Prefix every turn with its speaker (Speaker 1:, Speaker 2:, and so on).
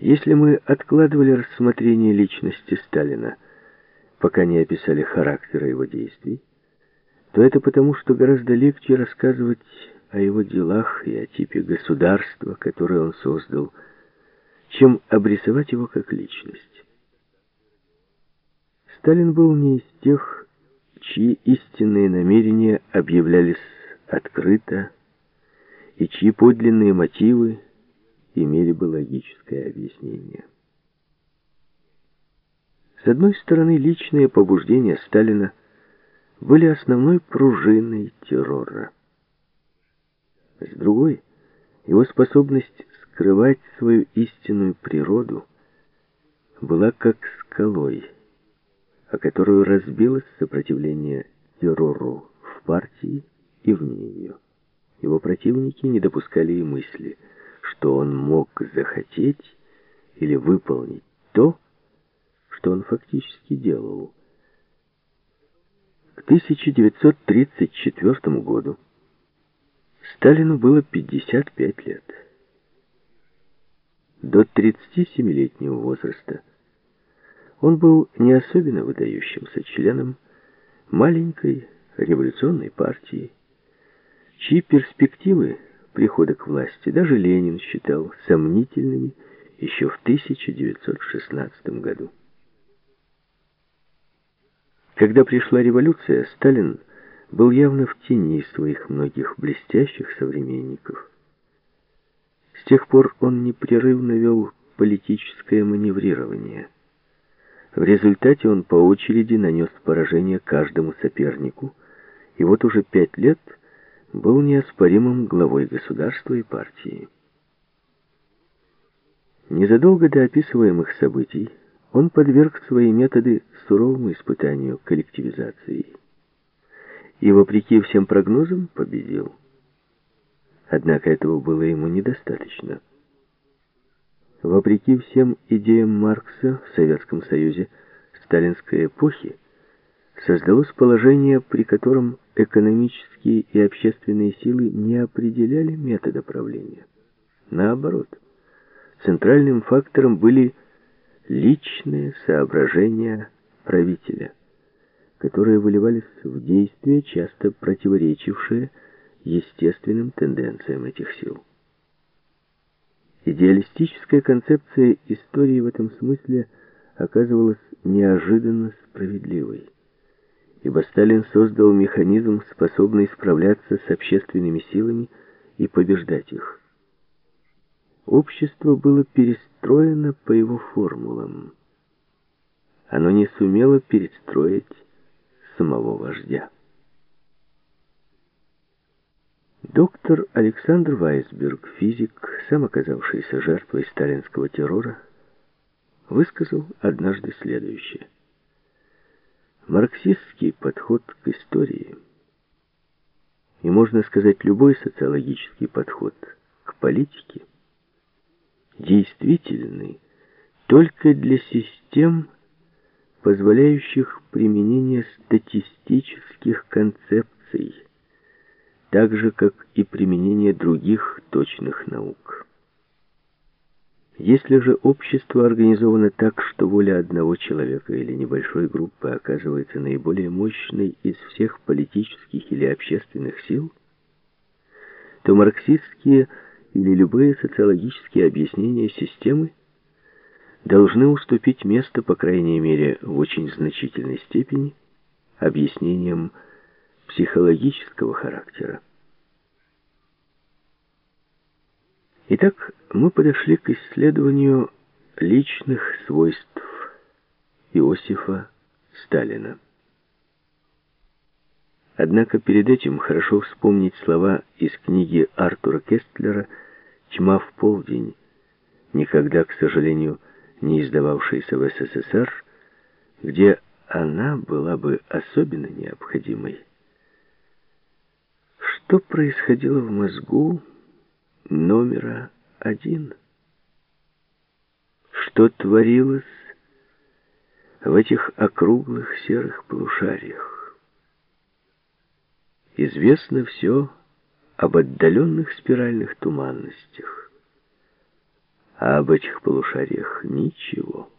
Speaker 1: Если мы откладывали рассмотрение личности Сталина, пока не описали характера его действий, то это потому, что гораздо легче рассказывать о его делах и о типе государства, которое он создал, чем обрисовать его как личность. Сталин был не из тех, чьи истинные намерения объявлялись открыто, и чьи подлинные мотивы бы логическое объяснение. С одной стороны, личные побуждения Сталина были основной пружиной террора. С другой, его способность скрывать свою истинную природу была как скалой, о которую разбилось сопротивление террору в партии и вне ее. Его противники не допускали и мысли, что он мог захотеть или выполнить то, что он фактически делал. К 1934 году Сталину было 55 лет. До 37-летнего возраста он был не особенно выдающимся членом маленькой революционной партии, чьи перспективы прихода к власти даже Ленин считал сомнительными еще в 1916 году. Когда пришла революция, Сталин был явно в тени своих многих блестящих современников. С тех пор он непрерывно вел политическое маневрирование. В результате он по очереди нанес поражение каждому сопернику, и вот уже пять лет был неоспоримым главой государства и партии. Незадолго до описываемых событий он подверг свои методы суровому испытанию коллективизации и, вопреки всем прогнозам, победил. Однако этого было ему недостаточно. Вопреки всем идеям Маркса в Советском Союзе сталинской эпохи создалось положение, при котором экономические и общественные силы не определяли метода правления. Наоборот, центральным фактором были личные соображения правителя – которые выливались в действия, часто противоречившие естественным тенденциям этих сил. Идеалистическая концепция истории в этом смысле оказывалась неожиданно справедливой, ибо Сталин создал механизм, способный справляться с общественными силами и побеждать их. Общество было перестроено по его формулам. Оно не сумело перестроить самого вождя. Доктор Александр Вайсберг, физик, сам оказавшийся жертвой сталинского террора, высказал однажды следующее. Марксистский подход к истории, и можно сказать любой социологический подход к политике, действительный только для систем, позволяющих применение статистических концепций, так же, как и применение других точных наук. Если же общество организовано так, что воля одного человека или небольшой группы оказывается наиболее мощной из всех политических или общественных сил, то марксистские или любые социологические объяснения системы должны уступить место, по крайней мере, в очень значительной степени, объяснениям психологического характера. Итак, мы подошли к исследованию личных свойств Иосифа Сталина. Однако перед этим хорошо вспомнить слова из книги Артура Кестлера «Тьма в полдень», никогда, к сожалению, не издававшейся в СССР, где она была бы особенно необходимой. Что происходило в мозгу номера один? Что творилось в этих округлых серых полушариях? Известно все об отдаленных спиральных туманностях, а об этих полушариях ничего.